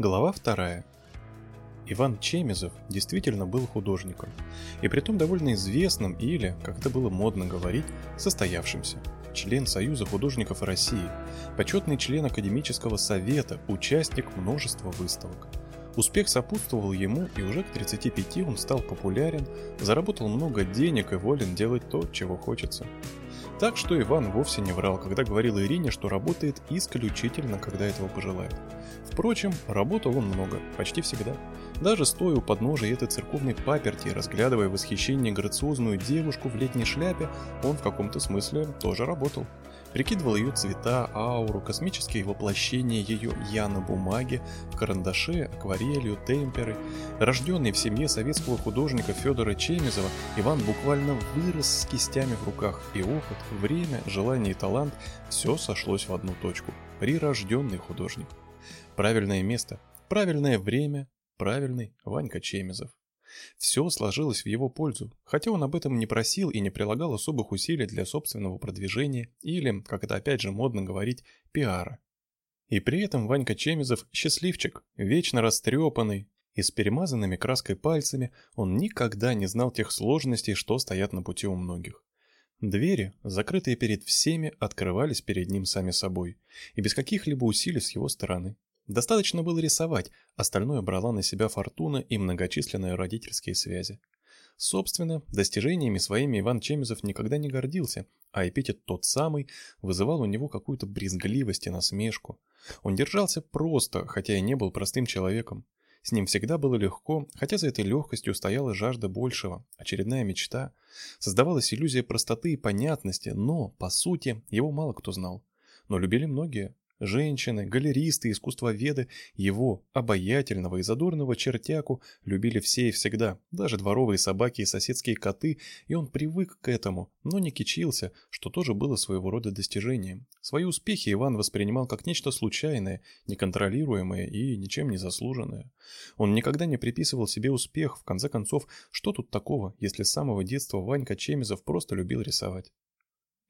Глава вторая. Иван Чемизов действительно был художником, и притом довольно известным или, как это было модно говорить, состоявшимся. Член Союза художников России, почетный член Академического совета, участник множества выставок. Успех сопутствовал ему, и уже к 35 он стал популярен, заработал много денег и волен делать то, чего хочется. Так что Иван вовсе не врал, когда говорил Ирине, что работает исключительно, когда этого пожелает. Впрочем, работал он много, почти всегда. Даже стоя у подножия этой церковной паперти, разглядывая в восхищении грациозную девушку в летней шляпе, он в каком-то смысле тоже работал. Прикидывал ее цвета, ауру, космические воплощения ее «я» на бумаге, в карандаше, акварелью, темперы. Рожденный в семье советского художника Федора Чемизова, Иван буквально вырос с кистями в руках, и опыт, время, желание и талант – все сошлось в одну точку. Прирожденный художник. Правильное место, правильное время, правильный Ванька Чемизов. Все сложилось в его пользу, хотя он об этом не просил и не прилагал особых усилий для собственного продвижения или, как это опять же модно говорить, пиара. И при этом Ванька Чемизов счастливчик, вечно растрепанный, и с перемазанными краской пальцами он никогда не знал тех сложностей, что стоят на пути у многих. Двери, закрытые перед всеми, открывались перед ним сами собой, и без каких-либо усилий с его стороны. Достаточно было рисовать, остальное брала на себя фортуна и многочисленные родительские связи. Собственно, достижениями своими Иван Чемизов никогда не гордился, а эпитет тот самый вызывал у него какую-то брезгливость и насмешку. Он держался просто, хотя и не был простым человеком. С ним всегда было легко, хотя за этой легкостью стояла жажда большего, очередная мечта. Создавалась иллюзия простоты и понятности, но, по сути, его мало кто знал. Но любили многие. Женщины, галеристы, искусствоведы, его, обаятельного и задорного чертяку, любили все и всегда, даже дворовые собаки и соседские коты, и он привык к этому, но не кичился, что тоже было своего рода достижением. Свои успехи Иван воспринимал как нечто случайное, неконтролируемое и ничем не заслуженное. Он никогда не приписывал себе успех, в конце концов, что тут такого, если с самого детства Ванька Чемизов просто любил рисовать.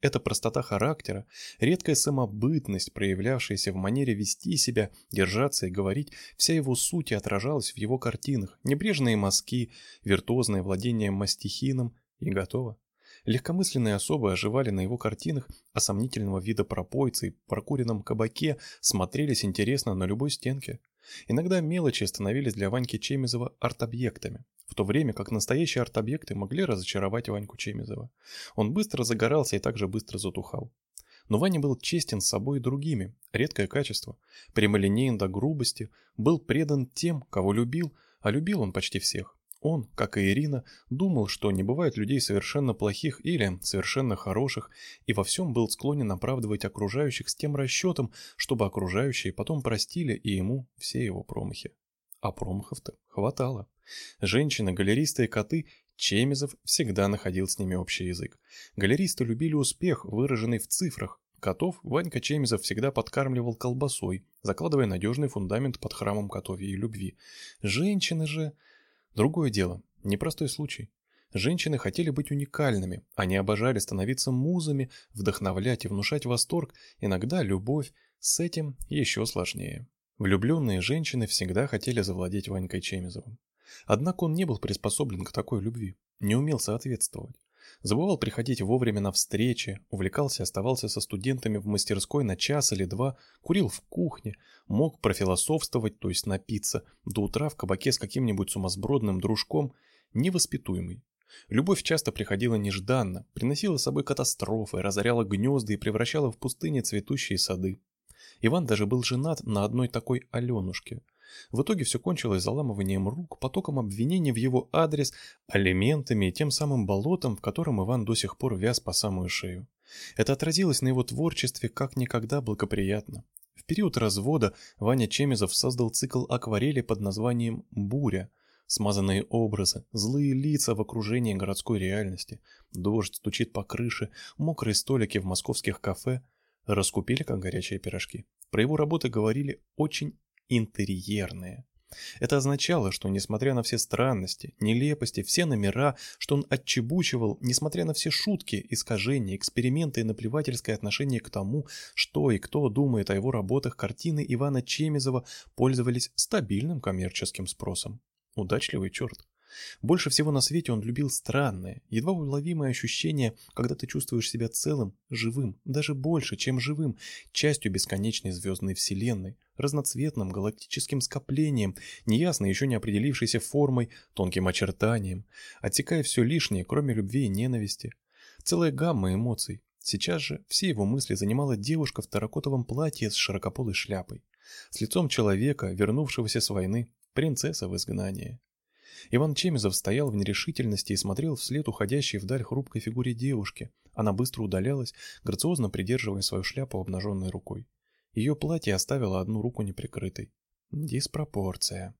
Эта простота характера, редкая самобытность, проявлявшаяся в манере вести себя, держаться и говорить, вся его суть отражалась в его картинах, небрежные мазки, виртуозное владение мастихином и готово. Легкомысленные особы оживали на его картинах, а сомнительного вида пропойцы и прокуренном кабаке смотрелись интересно на любой стенке. Иногда мелочи становились для Ваньки Чемизова арт-объектами, в то время как настоящие арт-объекты могли разочаровать Ваньку Чемизова. Он быстро загорался и также быстро затухал. Но Ваня был честен с собой и другими, редкое качество, прямолинеен до грубости, был предан тем, кого любил, а любил он почти всех. Он, как и Ирина, думал, что не бывает людей совершенно плохих или совершенно хороших, и во всем был склонен оправдывать окружающих с тем расчетом, чтобы окружающие потом простили и ему все его промахи. А промахов-то хватало. Женщины, галеристы и коты Чемизов всегда находил с ними общий язык. Галеристы любили успех, выраженный в цифрах. Котов Ванька Чемизов всегда подкармливал колбасой, закладывая надежный фундамент под храмом котовьей любви. Женщины же... Другое дело, непростой случай. Женщины хотели быть уникальными, они обожали становиться музами, вдохновлять и внушать восторг, иногда любовь, с этим еще сложнее. Влюбленные женщины всегда хотели завладеть Ванькой Чемизовым. Однако он не был приспособлен к такой любви, не умел соответствовать. Забывал приходить вовремя на встречи, увлекался и оставался со студентами в мастерской на час или два, курил в кухне, мог профилософствовать, то есть напиться, до утра в кабаке с каким-нибудь сумасбродным дружком, невоспитуемый. Любовь часто приходила нежданно, приносила с собой катастрофы, разоряла гнезда и превращала в пустыни цветущие сады. Иван даже был женат на одной такой Аленушке. В итоге все кончилось заламыванием рук, потоком обвинений в его адрес, алиментами и тем самым болотом, в котором Иван до сих пор вяз по самую шею. Это отразилось на его творчестве как никогда благоприятно. В период развода Ваня Чемизов создал цикл акварели под названием «Буря», Смазанные образы, злые лица в окружении городской реальности, дождь стучит по крыше, мокрые столики в московских кафе раскупили как горячие пирожки. Про его работы говорили очень интерьерные. Это означало, что несмотря на все странности, нелепости, все номера, что он отчебучивал, несмотря на все шутки, искажения, эксперименты и наплевательское отношение к тому, что и кто думает о его работах, картины Ивана Чемизова пользовались стабильным коммерческим спросом. Удачливый черт. Больше всего на свете он любил странное, едва уловимое ощущение, когда ты чувствуешь себя целым, живым, даже больше, чем живым, частью бесконечной звездной вселенной, разноцветным галактическим скоплением, неясно еще не определившейся формой, тонким очертанием, отсекая все лишнее, кроме любви и ненависти. Целая гамма эмоций. Сейчас же все его мысли занимала девушка в терракотовом платье с широкополой шляпой, с лицом человека, вернувшегося с войны, принцесса в изгнании. Иван Чемизов стоял в нерешительности и смотрел вслед уходящей вдаль хрупкой фигуре девушки. Она быстро удалялась, грациозно придерживая свою шляпу обнаженной рукой. Ее платье оставило одну руку неприкрытой. Диспропорция.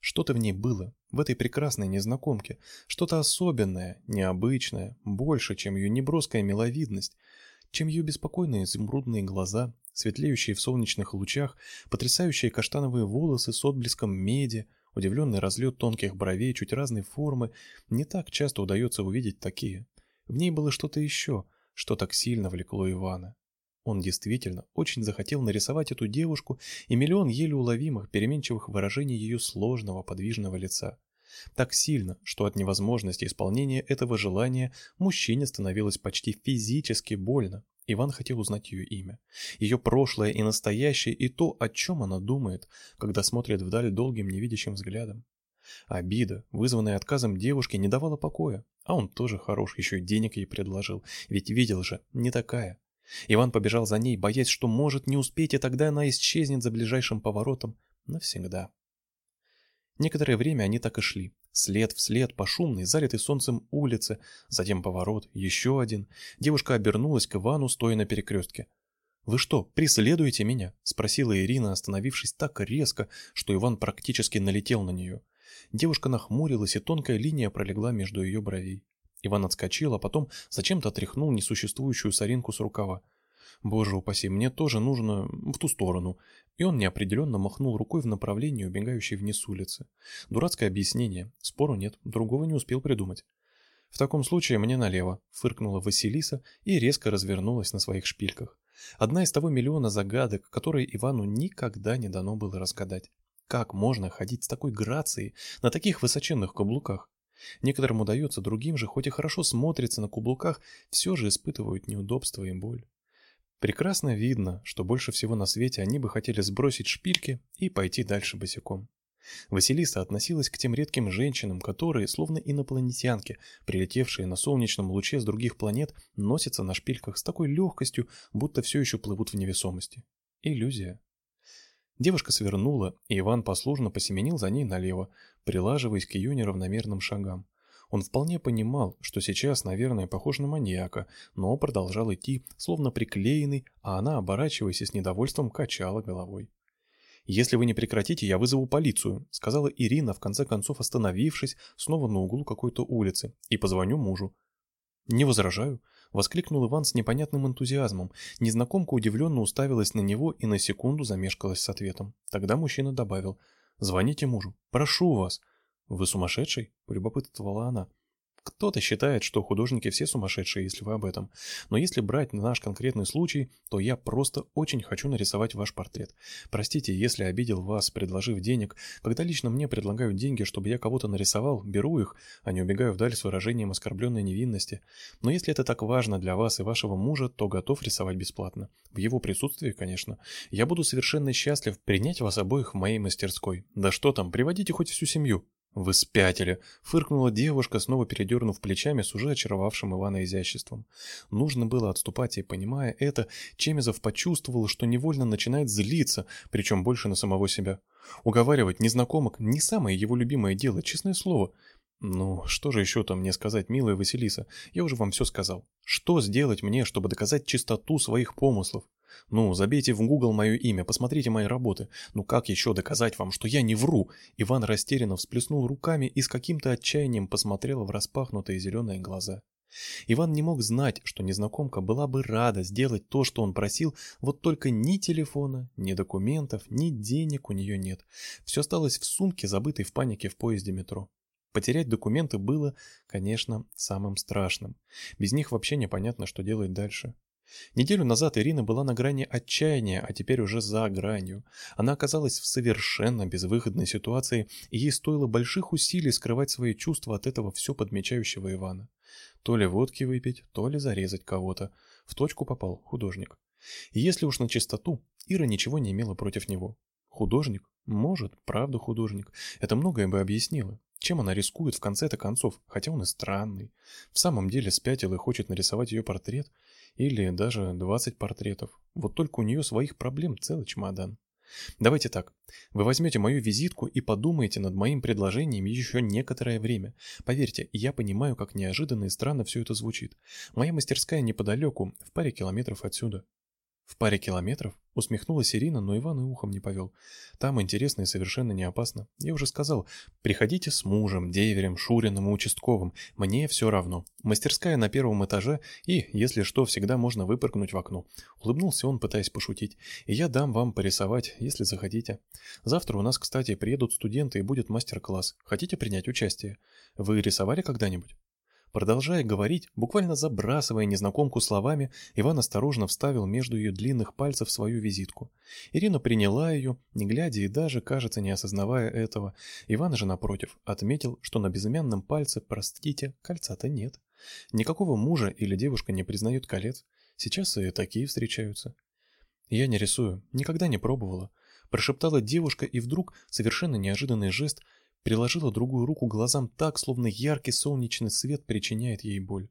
Что-то в ней было, в этой прекрасной незнакомке, что-то особенное, необычное, больше, чем ее неброская миловидность, чем ее беспокойные изумрудные глаза, светлеющие в солнечных лучах, потрясающие каштановые волосы с отблеском меди, Удивленный разлет тонких бровей чуть разной формы, не так часто удается увидеть такие. В ней было что-то еще, что так сильно влекло Ивана. Он действительно очень захотел нарисовать эту девушку и миллион еле уловимых переменчивых выражений ее сложного подвижного лица. Так сильно, что от невозможности исполнения этого желания мужчине становилось почти физически больно. Иван хотел узнать ее имя, ее прошлое и настоящее, и то, о чем она думает, когда смотрит вдаль долгим невидящим взглядом. Обида, вызванная отказом девушки, не давала покоя, а он тоже хорош, еще и денег ей предложил, ведь видел же, не такая. Иван побежал за ней, боясь, что может не успеть, и тогда она исчезнет за ближайшим поворотом навсегда. Некоторое время они так и шли, След в след по шумной, залитой солнцем улице, затем поворот, еще один. Девушка обернулась к Ивану, стоя на перекрестке. «Вы что, преследуете меня?» – спросила Ирина, остановившись так резко, что Иван практически налетел на нее. Девушка нахмурилась, и тонкая линия пролегла между ее бровей. Иван отскочил, а потом зачем-то отряхнул несуществующую соринку с рукава. Боже упаси, мне тоже нужно в ту сторону. И он неопределенно махнул рукой в направлении убегающей вниз улицы. Дурацкое объяснение. Спору нет, другого не успел придумать. В таком случае мне налево, фыркнула Василиса и резко развернулась на своих шпильках. Одна из того миллиона загадок, которые Ивану никогда не дано было разгадать. Как можно ходить с такой грацией на таких высоченных каблуках? Некоторым удается, другим же, хоть и хорошо смотрится на каблуках, все же испытывают неудобства и боль. Прекрасно видно, что больше всего на свете они бы хотели сбросить шпильки и пойти дальше босиком. Василиса относилась к тем редким женщинам, которые, словно инопланетянки, прилетевшие на солнечном луче с других планет, носятся на шпильках с такой легкостью, будто все еще плывут в невесомости. Иллюзия. Девушка свернула, и Иван послушно посеменил за ней налево, прилаживаясь к ее неравномерным шагам. Он вполне понимал, что сейчас, наверное, похож на маньяка, но продолжал идти, словно приклеенный, а она, оборачиваясь с недовольством, качала головой. «Если вы не прекратите, я вызову полицию», — сказала Ирина, в конце концов остановившись снова на углу какой-то улицы, «и позвоню мужу». «Не возражаю», — воскликнул Иван с непонятным энтузиазмом. Незнакомка удивленно уставилась на него и на секунду замешкалась с ответом. Тогда мужчина добавил, «Звоните мужу, прошу вас». «Вы сумасшедший?» – полюбопытствовала она. Кто-то считает, что художники все сумасшедшие, если вы об этом. Но если брать наш конкретный случай, то я просто очень хочу нарисовать ваш портрет. Простите, если обидел вас, предложив денег. Когда лично мне предлагают деньги, чтобы я кого-то нарисовал, беру их, а не убегаю вдаль с выражением оскорбленной невинности. Но если это так важно для вас и вашего мужа, то готов рисовать бесплатно. В его присутствии, конечно. Я буду совершенно счастлив принять вас обоих в моей мастерской. Да что там, приводите хоть всю семью. «Вы спятили!» — фыркнула девушка, снова передернув плечами с уже очаровавшим Ивана изяществом. Нужно было отступать, и, понимая это, Чемизов почувствовал, что невольно начинает злиться, причем больше на самого себя. Уговаривать незнакомок — не самое его любимое дело, честное слово. «Ну, что же еще там мне сказать, милая Василиса? Я уже вам все сказал. Что сделать мне, чтобы доказать чистоту своих помыслов? Ну, забейте в Google мое имя, посмотрите мои работы. Ну как еще доказать вам, что я не вру? Иван растерянно всплеснул руками и с каким-то отчаянием посмотрел в распахнутые зеленые глаза. Иван не мог знать, что незнакомка была бы рада сделать то, что он просил, вот только ни телефона, ни документов, ни денег у нее нет. Все осталось в сумке, забытой в панике в поезде метро. Потерять документы было, конечно, самым страшным. Без них вообще непонятно, что делать дальше. Неделю назад Ирина была на грани отчаяния, а теперь уже за гранью. Она оказалась в совершенно безвыходной ситуации, и ей стоило больших усилий скрывать свои чувства от этого все подмечающего Ивана. То ли водки выпить, то ли зарезать кого-то. В точку попал художник. И если уж на чистоту, Ира ничего не имела против него. Художник? Может, правда художник. Это многое бы объяснило. Чем она рискует в конце-то концов, хотя он и странный. В самом деле спятил и хочет нарисовать ее портрет – или даже 20 портретов. Вот только у нее своих проблем целый чемодан. Давайте так. Вы возьмете мою визитку и подумаете над моим предложением еще некоторое время. Поверьте, я понимаю, как неожиданно и странно все это звучит. Моя мастерская неподалеку, в паре километров отсюда. В паре километров? Усмехнулась Ирина, но Иван и ухом не повел. Там интересно и совершенно не опасно. Я уже сказал, приходите с мужем, деверем, Шуриным и участковым. Мне все равно. Мастерская на первом этаже, и, если что, всегда можно выпрыгнуть в окно. Улыбнулся он, пытаясь пошутить. И я дам вам порисовать, если захотите. Завтра у нас, кстати, приедут студенты и будет мастер-класс. Хотите принять участие? Вы рисовали когда-нибудь? Продолжая говорить, буквально забрасывая незнакомку словами, Иван осторожно вставил между ее длинных пальцев свою визитку. Ирина приняла ее, не глядя и даже, кажется, не осознавая этого. Иван же, напротив, отметил, что на безымянном пальце, простите, кольца-то нет. Никакого мужа или девушка не признают колец. Сейчас и такие встречаются. Я не рисую, никогда не пробовала. Прошептала девушка, и вдруг, совершенно неожиданный жест, приложила другую руку глазам так, словно яркий солнечный свет причиняет ей боль.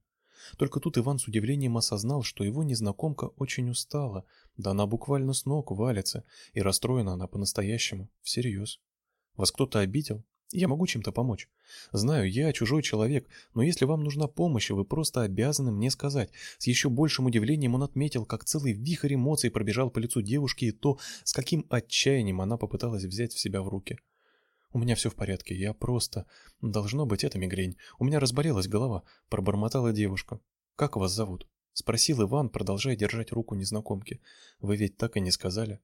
Только тут Иван с удивлением осознал, что его незнакомка очень устала, да она буквально с ног валится, и расстроена она по-настоящему, всерьез. Вас кто-то обидел? Я могу чем-то помочь. Знаю, я чужой человек, но если вам нужна помощь, вы просто обязаны мне сказать. С еще большим удивлением он отметил, как целый вихрь эмоций пробежал по лицу девушки и то, с каким отчаянием она попыталась взять в себя в руки. «У меня все в порядке, я просто... Должно быть, это мигрень. У меня разболелась голова», — пробормотала девушка. «Как вас зовут?» — спросил Иван, продолжая держать руку незнакомки. «Вы ведь так и не сказали».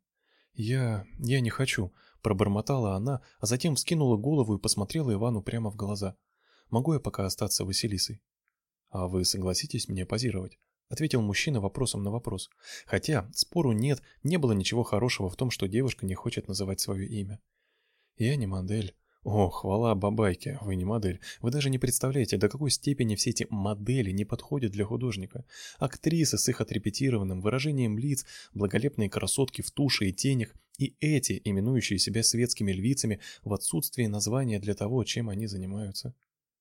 «Я... я не хочу», — пробормотала она, а затем вскинула голову и посмотрела Ивану прямо в глаза. «Могу я пока остаться Василисой?» «А вы согласитесь мне позировать?» — ответил мужчина вопросом на вопрос. Хотя, спору нет, не было ничего хорошего в том, что девушка не хочет называть свое имя. Я не модель. О, хвала бабайке, вы не модель. Вы даже не представляете, до какой степени все эти модели не подходят для художника. Актрисы с их отрепетированным выражением лиц, благолепные красотки в туше и тенях, и эти, именующие себя светскими львицами, в отсутствии названия для того, чем они занимаются.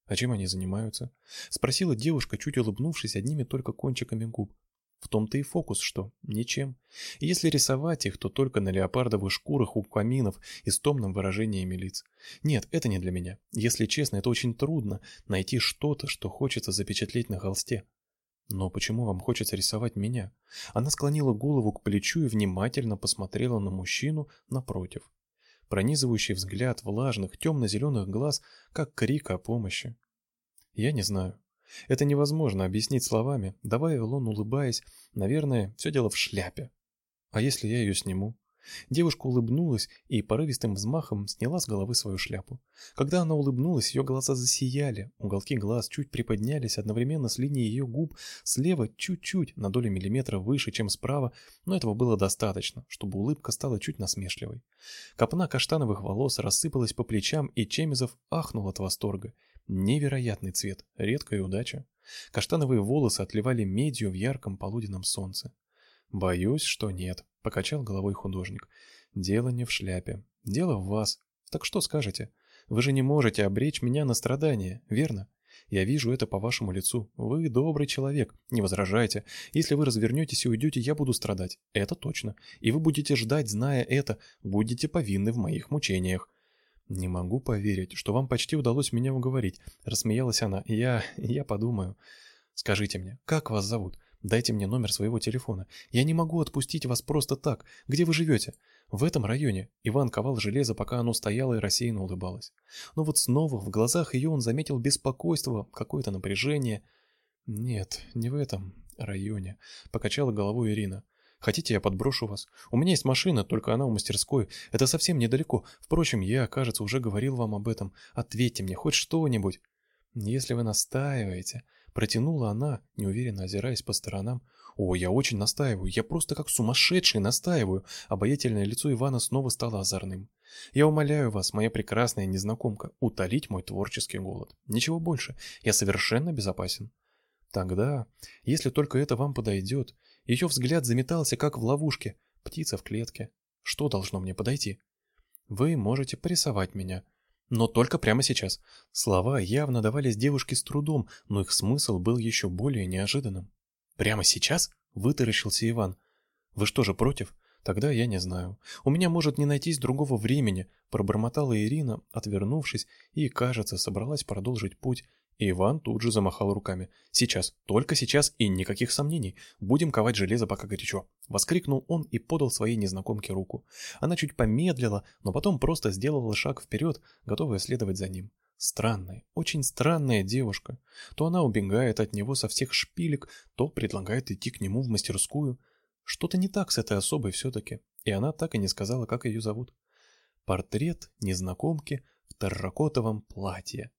А чем они занимаются? Спросила девушка, чуть улыбнувшись одними только кончиками губ. В том-то и фокус, что ничем. если рисовать их, то только на леопардовых шкурах у каминов и с томным выражениями лиц. Нет, это не для меня. Если честно, это очень трудно найти что-то, что хочется запечатлеть на холсте. Но почему вам хочется рисовать меня? Она склонила голову к плечу и внимательно посмотрела на мужчину напротив. Пронизывающий взгляд влажных, темно-зеленых глаз, как крик о помощи. Я не знаю. Это невозможно объяснить словами, добавил он, улыбаясь. Наверное, все дело в шляпе. А если я ее сниму? Девушка улыбнулась и порывистым взмахом сняла с головы свою шляпу. Когда она улыбнулась, ее глаза засияли, уголки глаз чуть приподнялись одновременно с линией ее губ, слева чуть-чуть, на долю миллиметра выше, чем справа, но этого было достаточно, чтобы улыбка стала чуть насмешливой. Копна каштановых волос рассыпалась по плечам, и Чемизов ахнул от восторга. Невероятный цвет, редкая удача. Каштановые волосы отливали медью в ярком полуденном солнце. Боюсь, что нет, покачал головой художник. Дело не в шляпе, дело в вас. Так что скажете? Вы же не можете обречь меня на страдания, верно? Я вижу это по вашему лицу. Вы добрый человек, не возражайте. Если вы развернетесь и уйдете, я буду страдать. Это точно. И вы будете ждать, зная это, будете повинны в моих мучениях. «Не могу поверить, что вам почти удалось меня уговорить», — рассмеялась она. «Я... я подумаю. Скажите мне, как вас зовут? Дайте мне номер своего телефона. Я не могу отпустить вас просто так. Где вы живете?» «В этом районе». Иван ковал железо, пока оно стояло и рассеянно улыбалось. Но вот снова в глазах ее он заметил беспокойство, какое-то напряжение. Нет, не в этом районе, покачала головой Ирина. Хотите, я подброшу вас? У меня есть машина, только она у мастерской. Это совсем недалеко. Впрочем, я, кажется, уже говорил вам об этом. Ответьте мне хоть что-нибудь. Если вы настаиваете, протянула она, неуверенно озираясь по сторонам. О, я очень настаиваю. Я просто как сумасшедший настаиваю. Обаятельное лицо Ивана снова стало озорным. Я умоляю вас, моя прекрасная незнакомка, утолить мой творческий голод. Ничего больше. Я совершенно безопасен. Тогда, если только это вам подойдет, ее взгляд заметался, как в ловушке, птица в клетке. Что должно мне подойти? Вы можете порисовать меня, но только прямо сейчас. Слова явно давались девушке с трудом, но их смысл был еще более неожиданным. Прямо сейчас? Вытаращился Иван. Вы что же против? Тогда я не знаю. У меня может не найтись другого времени, пробормотала Ирина, отвернувшись, и, кажется, собралась продолжить путь, Иван тут же замахал руками. «Сейчас, только сейчас и никаких сомнений. Будем ковать железо, пока горячо». Воскликнул он и подал своей незнакомке руку. Она чуть помедлила, но потом просто сделала шаг вперед, готовая следовать за ним. Странная, очень странная девушка. То она убегает от него со всех шпилек, то предлагает идти к нему в мастерскую. Что-то не так с этой особой все-таки, и она так и не сказала, как ее зовут. Портрет незнакомки в терракотовом платье.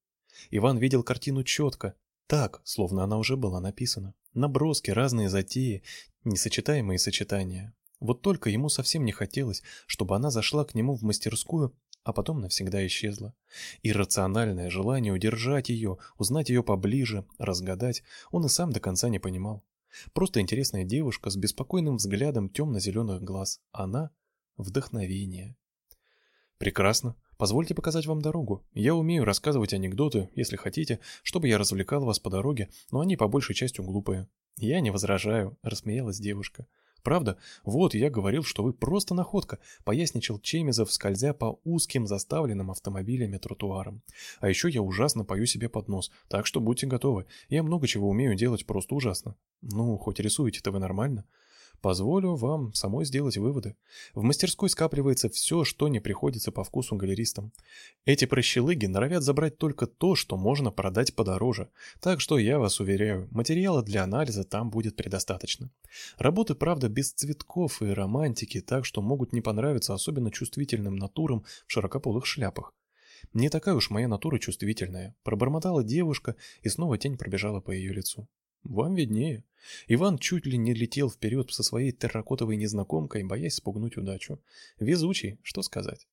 Иван видел картину четко, так, словно она уже была написана. Наброски, разные затеи, несочетаемые сочетания. Вот только ему совсем не хотелось, чтобы она зашла к нему в мастерскую, а потом навсегда исчезла. Иррациональное желание удержать ее, узнать ее поближе, разгадать, он и сам до конца не понимал. Просто интересная девушка с беспокойным взглядом темно-зеленых глаз. Она — вдохновение. Прекрасно. Позвольте показать вам дорогу. Я умею рассказывать анекдоты, если хотите, чтобы я развлекал вас по дороге, но они по большей части глупые. Я не возражаю, рассмеялась девушка. Правда? Вот, я говорил, что вы просто находка, поясничал Чемизов, скользя по узким заставленным автомобилями тротуарам. А еще я ужасно пою себе под нос, так что будьте готовы. Я много чего умею делать просто ужасно. Ну, хоть рисуете-то вы нормально. Позволю вам самой сделать выводы. В мастерской скапливается все, что не приходится по вкусу галеристам. Эти прощелыги норовят забрать только то, что можно продать подороже. Так что я вас уверяю, материала для анализа там будет предостаточно. Работы, правда, без цветков и романтики, так что могут не понравиться особенно чувствительным натурам в широкополых шляпах. Не такая уж моя натура чувствительная, пробормотала девушка, и снова тень пробежала по ее лицу. Вам виднее. Иван чуть ли не летел вперед со своей терракотовой незнакомкой, боясь спугнуть удачу. Везучий, что сказать.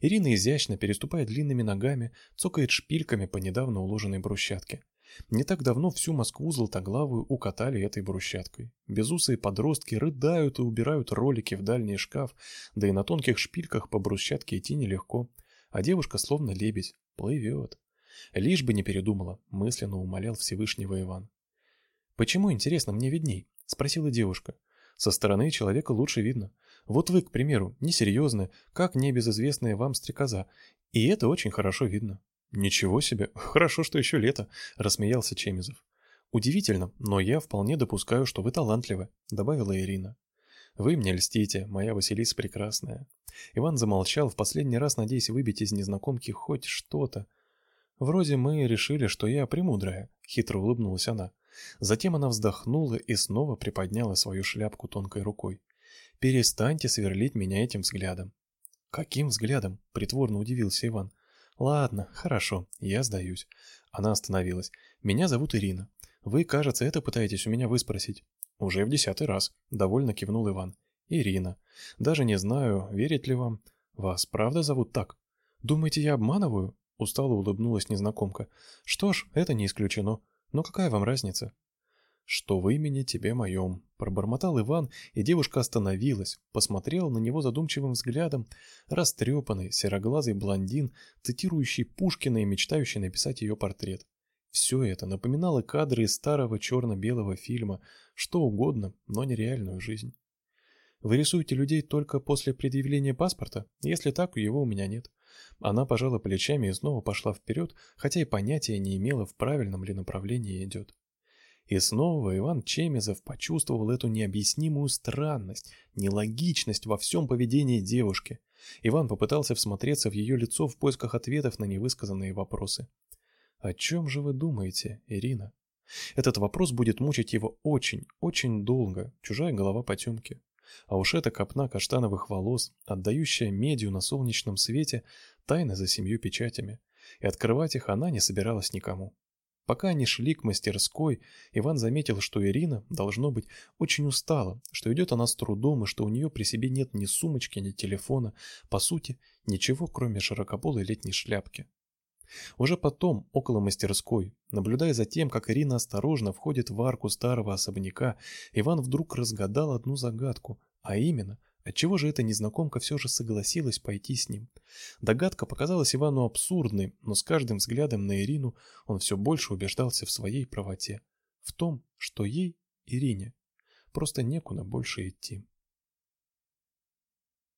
Ирина изящно, переступая длинными ногами, цокает шпильками по недавно уложенной брусчатке. Не так давно всю Москву золотоглавую укатали этой брусчаткой. Безусые подростки рыдают и убирают ролики в дальний шкаф, да и на тонких шпильках по брусчатке идти нелегко. А девушка словно лебедь, плывет. Лишь бы не передумала, мысленно умолял Всевышнего Иван. «Почему, интересно, мне видней?» — спросила девушка. «Со стороны человека лучше видно. Вот вы, к примеру, несерьезны, как небезызвестная вам стрекоза, и это очень хорошо видно». «Ничего себе! Хорошо, что еще лето!» — рассмеялся Чемизов. «Удивительно, но я вполне допускаю, что вы талантливы», — добавила Ирина. «Вы мне льстите, моя Василиса прекрасная». Иван замолчал, в последний раз надеясь выбить из незнакомки хоть что-то. «Вроде мы решили, что я премудрая», — хитро улыбнулась она. Затем она вздохнула и снова приподняла свою шляпку тонкой рукой. «Перестаньте сверлить меня этим взглядом». «Каким взглядом?» — притворно удивился Иван. «Ладно, хорошо, я сдаюсь». Она остановилась. «Меня зовут Ирина. Вы, кажется, это пытаетесь у меня выспросить». «Уже в десятый раз», — довольно кивнул Иван. «Ирина. Даже не знаю, верить ли вам. Вас правда зовут так? Думаете, я обманываю?» Устало улыбнулась незнакомка. «Что ж, это не исключено. Но какая вам разница? Что в имени тебе моем, пробормотал Иван, и девушка остановилась, посмотрела на него задумчивым взглядом, растрепанный, сероглазый блондин, цитирующий Пушкина и мечтающий написать ее портрет. Все это напоминало кадры из старого черно-белого фильма, что угодно, но нереальную жизнь. Вы рисуете людей только после предъявления паспорта? Если так, его у меня нет. Она пожала плечами и снова пошла вперед, хотя и понятия не имела, в правильном ли направлении идет. И снова Иван Чемизов почувствовал эту необъяснимую странность, нелогичность во всем поведении девушки. Иван попытался всмотреться в ее лицо в поисках ответов на невысказанные вопросы. «О чем же вы думаете, Ирина?» Этот вопрос будет мучить его очень, очень долго, чужая голова потемки. А уж эта копна каштановых волос, отдающая медью на солнечном свете, тайна за семью печатями. И открывать их она не собиралась никому. Пока они шли к мастерской, Иван заметил, что Ирина, должно быть, очень устала, что идет она с трудом и что у нее при себе нет ни сумочки, ни телефона, по сути, ничего, кроме широкополой летней шляпки. Уже потом, около мастерской, наблюдая за тем, как Ирина осторожно входит в арку старого особняка, Иван вдруг разгадал одну загадку, а именно, отчего же эта незнакомка все же согласилась пойти с ним. Догадка показалась Ивану абсурдной, но с каждым взглядом на Ирину он все больше убеждался в своей правоте, в том, что ей, Ирине, просто некуда больше идти.